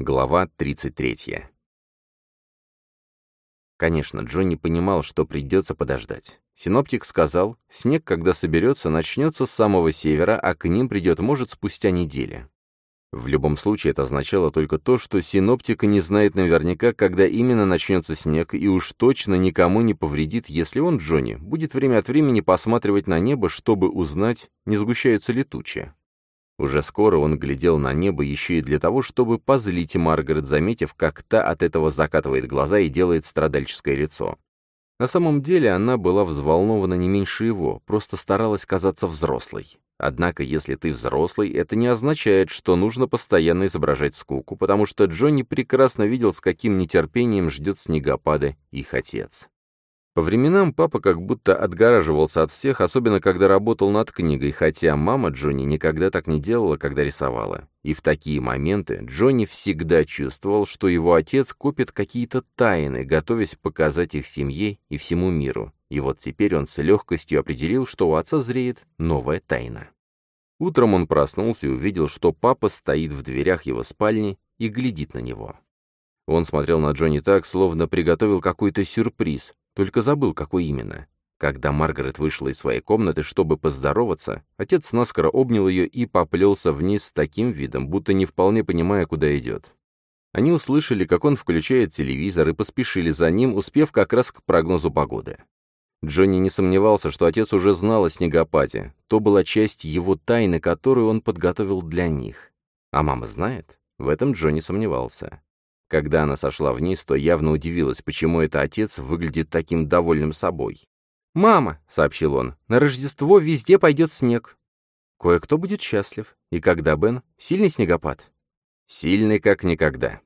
Глава 33. Конечно, Джонни понимал, что придется подождать. Синоптик сказал, снег, когда соберется, начнется с самого севера, а к ним придет, может, спустя неделя. В любом случае это означало только то, что синоптик не знает наверняка, когда именно начнется снег, и уж точно никому не повредит, если он, Джонни, будет время от времени посматривать на небо, чтобы узнать, не сгущаются ли тучи. Уже скоро он глядел на небо еще и для того, чтобы позлить Маргарет, заметив, как та от этого закатывает глаза и делает страдальческое лицо. На самом деле она была взволнована не меньше его, просто старалась казаться взрослой. Однако, если ты взрослый, это не означает, что нужно постоянно изображать скуку, потому что Джонни прекрасно видел, с каким нетерпением ждет снегопада их отец. По временам папа как будто отгораживался от всех, особенно когда работал над книгой, хотя мама Джонни никогда так не делала, когда рисовала. И в такие моменты Джонни всегда чувствовал, что его отец копит какие-то тайны, готовясь показать их семье и всему миру. И вот теперь он с легкостью определил, что у отца зреет новая тайна. Утром он проснулся и увидел, что папа стоит в дверях его спальни и глядит на него. Он смотрел на Джонни так, словно приготовил какой-то сюрприз, только забыл, какой именно. Когда Маргарет вышла из своей комнаты, чтобы поздороваться, отец наскоро обнял ее и поплелся вниз с таким видом, будто не вполне понимая, куда идет. Они услышали, как он включает телевизор, и поспешили за ним, успев как раз к прогнозу погоды. Джонни не сомневался, что отец уже знал о снегопаде. То была часть его тайны, которую он подготовил для них. А мама знает? В этом Джонни сомневался. Когда она сошла вниз, то явно удивилась, почему это отец выглядит таким довольным собой. «Мама», — сообщил он, — «на Рождество везде пойдет снег. Кое-кто будет счастлив. И когда, Бен? Сильный снегопад?» «Сильный, как никогда».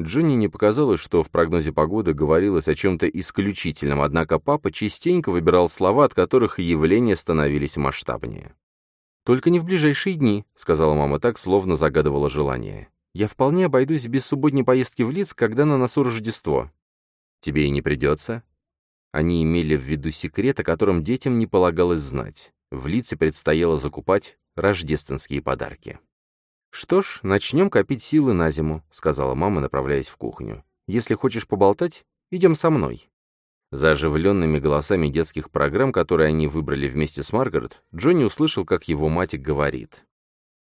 Джонни не показалось, что в прогнозе погоды говорилось о чем-то исключительном, однако папа частенько выбирал слова, от которых явления становились масштабнее. «Только не в ближайшие дни», — сказала мама так, словно загадывала желание. Я вполне обойдусь без субботней поездки в Лиц, когда на носу Рождество. Тебе и не придется. Они имели в виду секрет, о котором детям не полагалось знать. В Лице предстояло закупать рождественские подарки. «Что ж, начнем копить силы на зиму», — сказала мама, направляясь в кухню. «Если хочешь поболтать, идем со мной». За оживленными голосами детских программ, которые они выбрали вместе с Маргарет, Джонни услышал, как его мать говорит.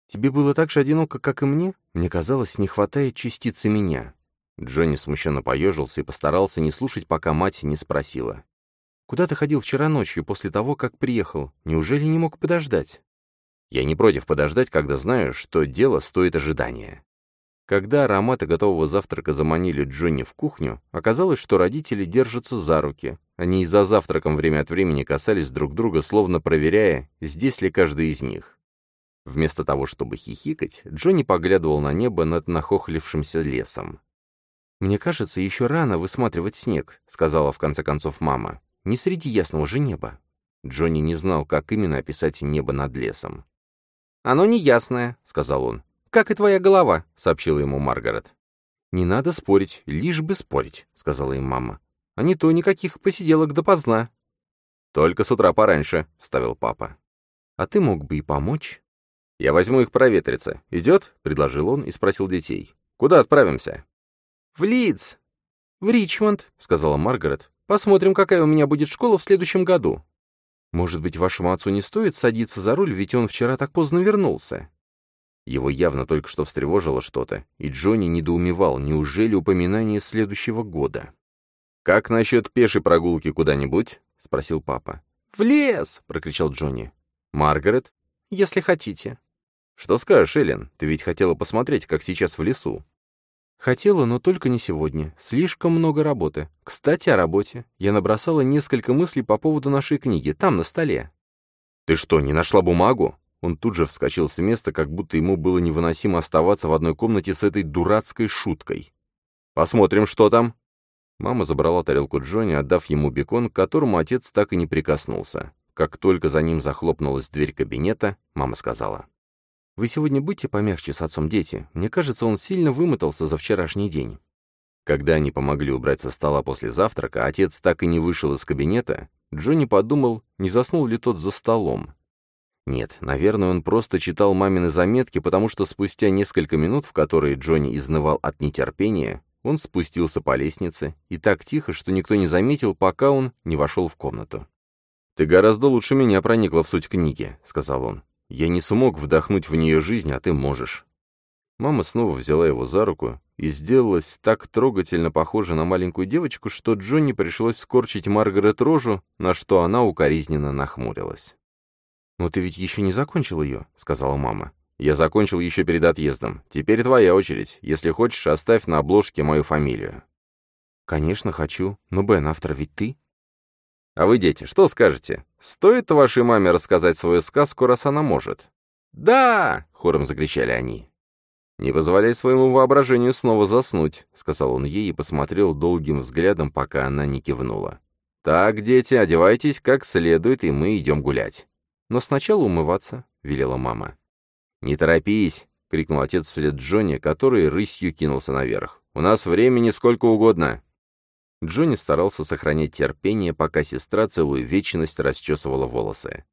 «Тебе было так же одиноко, как и мне? Мне казалось, не хватает частицы меня». Джонни смущенно поежился и постарался не слушать, пока мать не спросила. «Куда ты ходил вчера ночью, после того, как приехал? Неужели не мог подождать?» «Я не против подождать, когда знаю, что дело стоит ожидания». Когда ароматы готового завтрака заманили Джонни в кухню, оказалось, что родители держатся за руки. Они и за завтраком время от времени касались друг друга, словно проверяя, здесь ли каждый из них. Вместо того, чтобы хихикать, Джонни поглядывал на небо над нахохлившимся лесом. «Мне кажется, еще рано высматривать снег», — сказала в конце концов мама. «Не среди ясного же неба». Джонни не знал, как именно описать небо над лесом. «Оно не ясное», — сказал он. «Как и твоя голова», — сообщила ему Маргарет. «Не надо спорить, лишь бы спорить», — сказала им мама. «А не то никаких посиделок допоздна». «Только с утра пораньше», — ставил папа. «А ты мог бы и помочь». «Я возьму их проветриться. Идет?» — предложил он и спросил детей. «Куда отправимся?» «В Лидс!» «В Ричмонд», — сказала Маргарет. «Посмотрим, какая у меня будет школа в следующем году». «Может быть, вашему отцу не стоит садиться за руль, ведь он вчера так поздно вернулся?» Его явно только что встревожило что-то, и Джонни недоумевал, неужели упоминание следующего года. «Как насчет пешей прогулки куда-нибудь?» — спросил папа. «В лес!» — прокричал Джонни. «Маргарет?» «Если хотите». «Что скажешь, Эллен? Ты ведь хотела посмотреть, как сейчас в лесу». «Хотела, но только не сегодня. Слишком много работы. Кстати, о работе. Я набросала несколько мыслей по поводу нашей книги, там, на столе». «Ты что, не нашла бумагу?» Он тут же вскочил с места, как будто ему было невыносимо оставаться в одной комнате с этой дурацкой шуткой. «Посмотрим, что там». Мама забрала тарелку Джонни, отдав ему бекон, к которому отец так и не прикоснулся. Как только за ним захлопнулась дверь кабинета, мама сказала. «Вы сегодня будьте помягче с отцом, дети. Мне кажется, он сильно вымотался за вчерашний день». Когда они помогли убрать со стола после завтрака, отец так и не вышел из кабинета, Джонни подумал, не заснул ли тот за столом. Нет, наверное, он просто читал мамины заметки, потому что спустя несколько минут, в которые Джонни изнывал от нетерпения, он спустился по лестнице, и так тихо, что никто не заметил, пока он не вошел в комнату. «Ты гораздо лучше меня проникла в суть книги», — сказал он. «Я не смог вдохнуть в нее жизнь, а ты можешь». Мама снова взяла его за руку и сделалась так трогательно похожа на маленькую девочку, что Джонни пришлось скорчить Маргарет рожу, на что она укоризненно нахмурилась. «Но ты ведь еще не закончил ее», — сказала мама. «Я закончил еще перед отъездом. Теперь твоя очередь. Если хочешь, оставь на обложке мою фамилию». «Конечно, хочу. Но, Бен, автор ведь ты». «А вы, дети, что скажете? Стоит вашей маме рассказать свою сказку, раз она может?» «Да!» — хором закричали они. «Не позволяй своему воображению снова заснуть», — сказал он ей и посмотрел долгим взглядом, пока она не кивнула. «Так, дети, одевайтесь как следует, и мы идем гулять». «Но сначала умываться», — велела мама. «Не торопись», — крикнул отец вслед Джонни, который рысью кинулся наверх. «У нас времени сколько угодно». Джонни старался сохранять терпение, пока сестра целую вечность расчесывала волосы.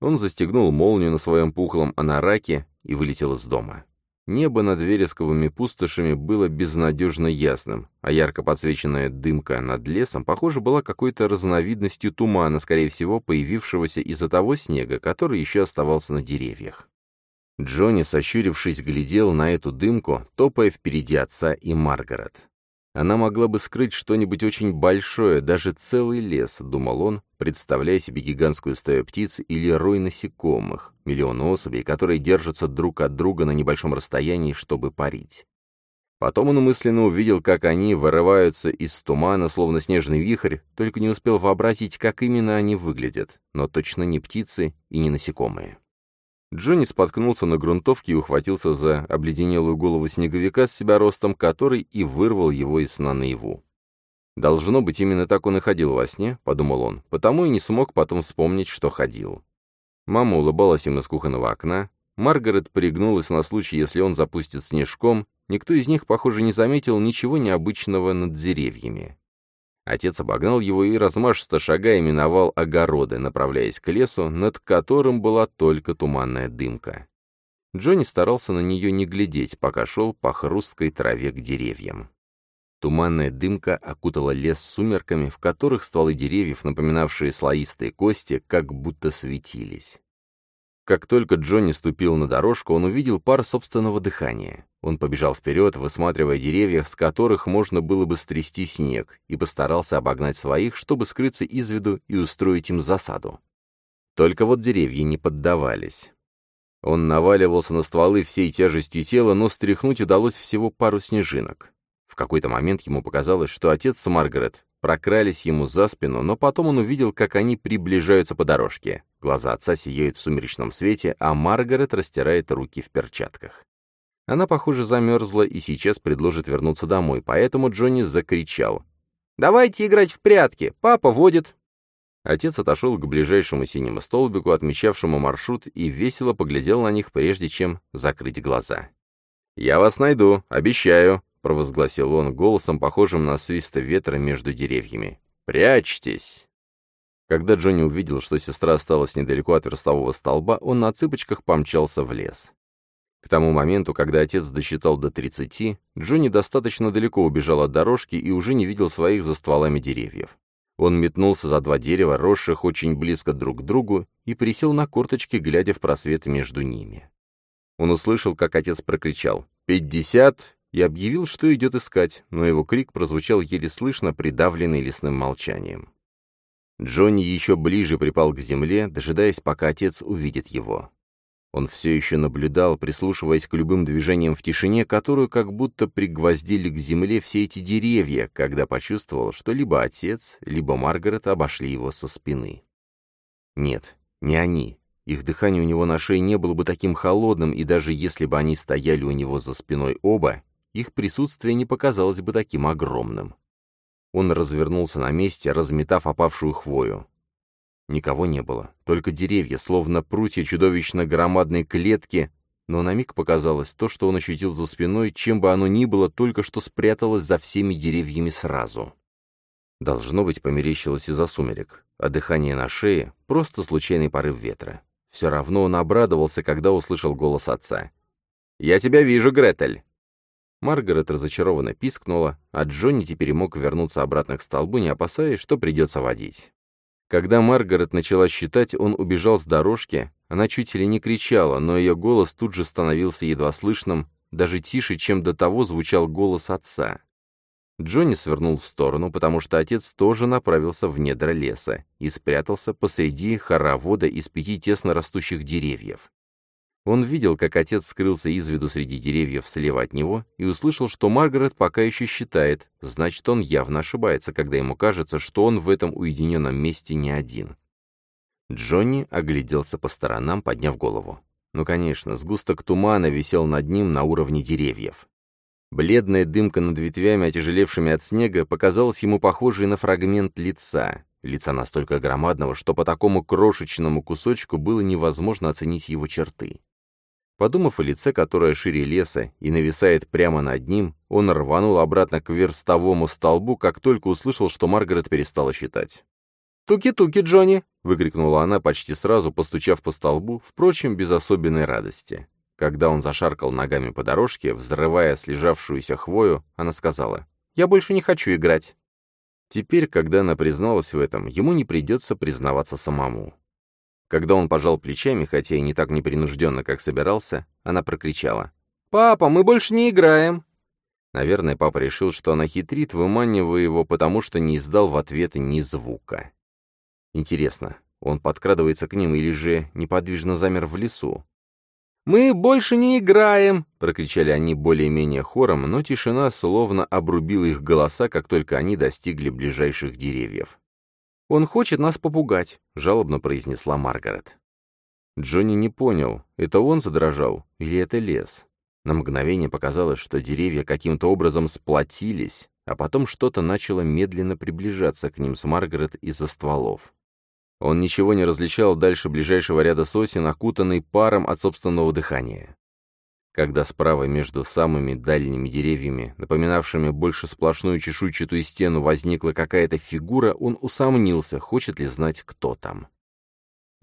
Он застегнул молнию на своем пухлом анараке и вылетел из дома. Небо над вересковыми пустошами было безнадежно ясным, а ярко подсвеченная дымка над лесом, похоже, была какой-то разновидностью тумана, скорее всего, появившегося из-за того снега, который еще оставался на деревьях. Джонни, сощурившись, глядел на эту дымку, топая впереди отца и Маргарет. Она могла бы скрыть что-нибудь очень большое, даже целый лес, думал он, представляя себе гигантскую стаю птиц или рой насекомых, миллион особей, которые держатся друг от друга на небольшом расстоянии, чтобы парить. Потом он мысленно увидел, как они вырываются из тумана, словно снежный вихрь, только не успел вообразить, как именно они выглядят, но точно не птицы и не насекомые. Джонни споткнулся на грунтовке и ухватился за обледенелую голову снеговика с себя ростом, который и вырвал его из сна наяву. «Должно быть, именно так он и ходил во сне», — подумал он, потому и не смог потом вспомнить, что ходил. Мама улыбалась им из кухонного окна, Маргарет пригнулась на случай, если он запустит снежком, никто из них, похоже, не заметил ничего необычного над деревьями. Отец обогнал его и размашисто шагая миновал огороды, направляясь к лесу, над которым была только туманная дымка. Джонни старался на нее не глядеть, пока шел по хрусткой траве к деревьям. Туманная дымка окутала лес сумерками, в которых стволы деревьев, напоминавшие слоистые кости, как будто светились. Как только Джонни ступил на дорожку, он увидел пар собственного дыхания. Он побежал вперед, высматривая деревья, с которых можно было бы стрясти снег, и постарался обогнать своих, чтобы скрыться из виду и устроить им засаду. Только вот деревья не поддавались. Он наваливался на стволы всей тяжестью тела, но стряхнуть удалось всего пару снежинок. В какой-то момент ему показалось, что отец Маргарет прокрались ему за спину, но потом он увидел, как они приближаются по дорожке. Глаза отца сияют в сумеречном свете, а Маргарет растирает руки в перчатках. Она, похоже, замерзла и сейчас предложит вернуться домой, поэтому Джонни закричал. «Давайте играть в прятки! Папа водит!» Отец отошел к ближайшему синему столбику, отмечавшему маршрут, и весело поглядел на них, прежде чем закрыть глаза. «Я вас найду, обещаю!» Провозгласил он голосом, похожим на свист ветра между деревьями. «Прячьтесь!» Когда Джонни увидел, что сестра осталась недалеко от верстового столба, он на цыпочках помчался в лес. К тому моменту, когда отец досчитал до тридцати, Джонни достаточно далеко убежал от дорожки и уже не видел своих за стволами деревьев. Он метнулся за два дерева, росших очень близко друг к другу, и присел на корточки, глядя в просвет между ними. Он услышал, как отец прокричал «Пятьдесят и объявил, что идет искать, но его крик прозвучал еле слышно, придавленный лесным молчанием. Джонни еще ближе припал к земле, дожидаясь, пока отец увидит его. Он все еще наблюдал, прислушиваясь к любым движениям в тишине, которую как будто пригвоздили к земле все эти деревья, когда почувствовал, что либо отец, либо Маргарет обошли его со спины. Нет, не они. Их дыхание у него на шее не было бы таким холодным, и даже если бы они стояли у него за спиной оба, их присутствие не показалось бы таким огромным. Он развернулся на месте, разметав опавшую хвою. Никого не было, только деревья, словно прутья чудовищно громадной клетки, но на миг показалось то, что он ощутил за спиной, чем бы оно ни было, только что спряталось за всеми деревьями сразу. Должно быть, померещилось из-за сумерек, а дыхание на шее — просто случайный порыв ветра. Все равно он обрадовался, когда услышал голос отца. «Я тебя вижу, Гретель!» Маргарет разочарованно пискнула, а Джонни теперь мог вернуться обратно к столбу, не опасаясь, что придется водить. Когда Маргарет начала считать, он убежал с дорожки, она чуть ли не кричала, но ее голос тут же становился едва слышным, даже тише, чем до того звучал голос отца. Джонни свернул в сторону, потому что отец тоже направился в недра леса и спрятался посреди хоровода из пяти тесно растущих деревьев. Он видел, как отец скрылся из виду среди деревьев слева от него и услышал, что Маргарет пока еще считает, значит, он явно ошибается, когда ему кажется, что он в этом уединенном месте не один. Джонни огляделся по сторонам, подняв голову. Ну, конечно, сгусток тумана висел над ним на уровне деревьев. Бледная дымка над ветвями, отяжелевшими от снега, показалась ему похожей на фрагмент лица. Лица настолько громадного, что по такому крошечному кусочку было невозможно оценить его черты. Подумав о лице, которое шире леса и нависает прямо над ним, он рванул обратно к верстовому столбу, как только услышал, что Маргарет перестала считать. «Туки-туки, Джонни!» — выкрикнула она почти сразу, постучав по столбу, впрочем, без особенной радости. Когда он зашаркал ногами по дорожке, взрывая слежавшуюся хвою, она сказала, «Я больше не хочу играть». Теперь, когда она призналась в этом, ему не придется признаваться самому. Когда он пожал плечами, хотя и не так непринужденно, как собирался, она прокричала, «Папа, мы больше не играем!» Наверное, папа решил, что она хитрит, выманивая его, потому что не издал в ответ ни звука. Интересно, он подкрадывается к ним или же неподвижно замер в лесу? «Мы больше не играем!» — прокричали они более-менее хором, но тишина словно обрубила их голоса, как только они достигли ближайших деревьев. «Он хочет нас попугать», — жалобно произнесла Маргарет. Джонни не понял, это он задрожал или это лес. На мгновение показалось, что деревья каким-то образом сплотились, а потом что-то начало медленно приближаться к ним с Маргарет из-за стволов. Он ничего не различал дальше ближайшего ряда сосен, окутанный паром от собственного дыхания. Когда справа между самыми дальними деревьями, напоминавшими больше сплошную чешуйчатую стену, возникла какая-то фигура, он усомнился, хочет ли знать, кто там.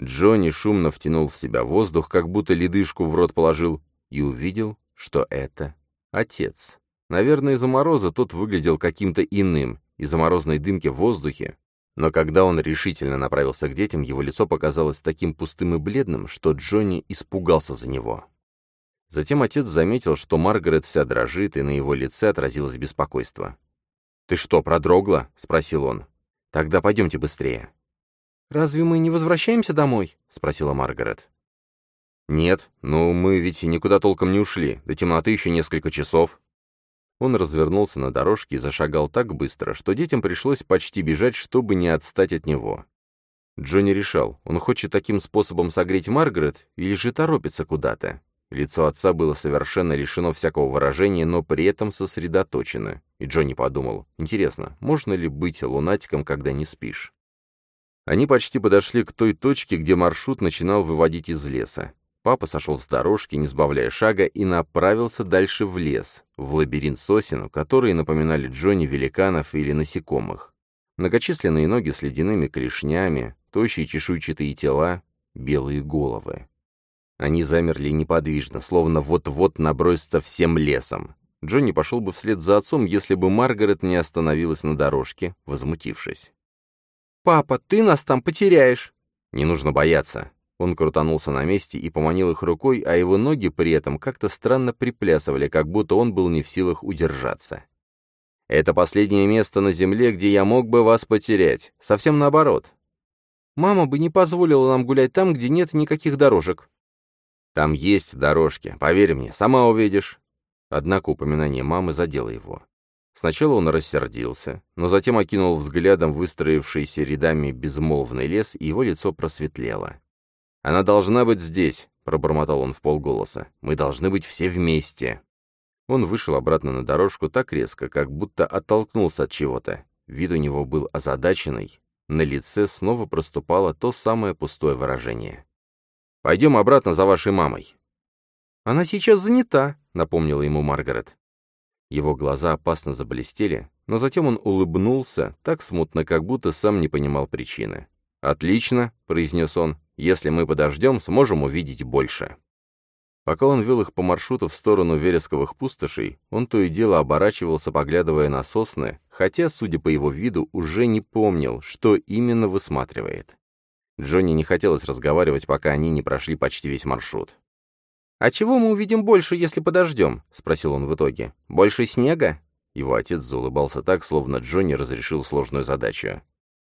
Джонни шумно втянул в себя воздух, как будто ледышку в рот положил, и увидел, что это отец. Наверное, из-за мороза тот выглядел каким-то иным, из-за морозной дымки в воздухе, но когда он решительно направился к детям, его лицо показалось таким пустым и бледным, что Джонни испугался за него. Затем отец заметил, что Маргарет вся дрожит, и на его лице отразилось беспокойство. «Ты что, продрогла?» — спросил он. «Тогда пойдемте быстрее». «Разве мы не возвращаемся домой?» — спросила Маргарет. «Нет, ну мы ведь никуда толком не ушли. До темноты еще несколько часов». Он развернулся на дорожке и зашагал так быстро, что детям пришлось почти бежать, чтобы не отстать от него. Джонни решал, он хочет таким способом согреть Маргарет или же торопится куда-то. Лицо отца было совершенно лишено всякого выражения, но при этом сосредоточено. И Джонни подумал, интересно, можно ли быть лунатиком, когда не спишь? Они почти подошли к той точке, где маршрут начинал выводить из леса. Папа сошел с дорожки, не сбавляя шага, и направился дальше в лес, в лабиринт сосен, которые напоминали Джонни великанов или насекомых. Многочисленные ноги с ледяными клешнями, тощие чешуйчатые тела, белые головы. Они замерли неподвижно, словно вот-вот набросятся всем лесом. Джонни пошел бы вслед за отцом, если бы Маргарет не остановилась на дорожке, возмутившись. «Папа, ты нас там потеряешь!» «Не нужно бояться. Он крутанулся на месте и поманил их рукой, а его ноги при этом как-то странно приплясывали, как будто он был не в силах удержаться. «Это последнее место на земле, где я мог бы вас потерять. Совсем наоборот. Мама бы не позволила нам гулять там, где нет никаких дорожек». «Там есть дорожки, поверь мне, сама увидишь». Однако упоминание мамы задело его. Сначала он рассердился, но затем окинул взглядом выстроившийся рядами безмолвный лес, и его лицо просветлело. «Она должна быть здесь», — пробормотал он в полголоса. «Мы должны быть все вместе». Он вышел обратно на дорожку так резко, как будто оттолкнулся от чего-то. Вид у него был озадаченный. На лице снова проступало то самое пустое выражение. «Пойдем обратно за вашей мамой». «Она сейчас занята», — напомнила ему Маргарет. Его глаза опасно заблестели, но затем он улыбнулся, так смутно, как будто сам не понимал причины. «Отлично», — произнес он, Если мы подождем, сможем увидеть больше». Пока он вел их по маршруту в сторону вересковых пустошей, он то и дело оборачивался, поглядывая на сосны, хотя, судя по его виду, уже не помнил, что именно высматривает. Джонни не хотелось разговаривать, пока они не прошли почти весь маршрут. «А чего мы увидим больше, если подождем?» — спросил он в итоге. «Больше снега?» Его отец заулыбался так, словно Джонни разрешил сложную задачу.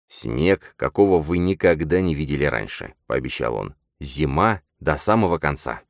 «Снег, какого вы никогда не видели раньше», — пообещал он. «Зима до самого конца».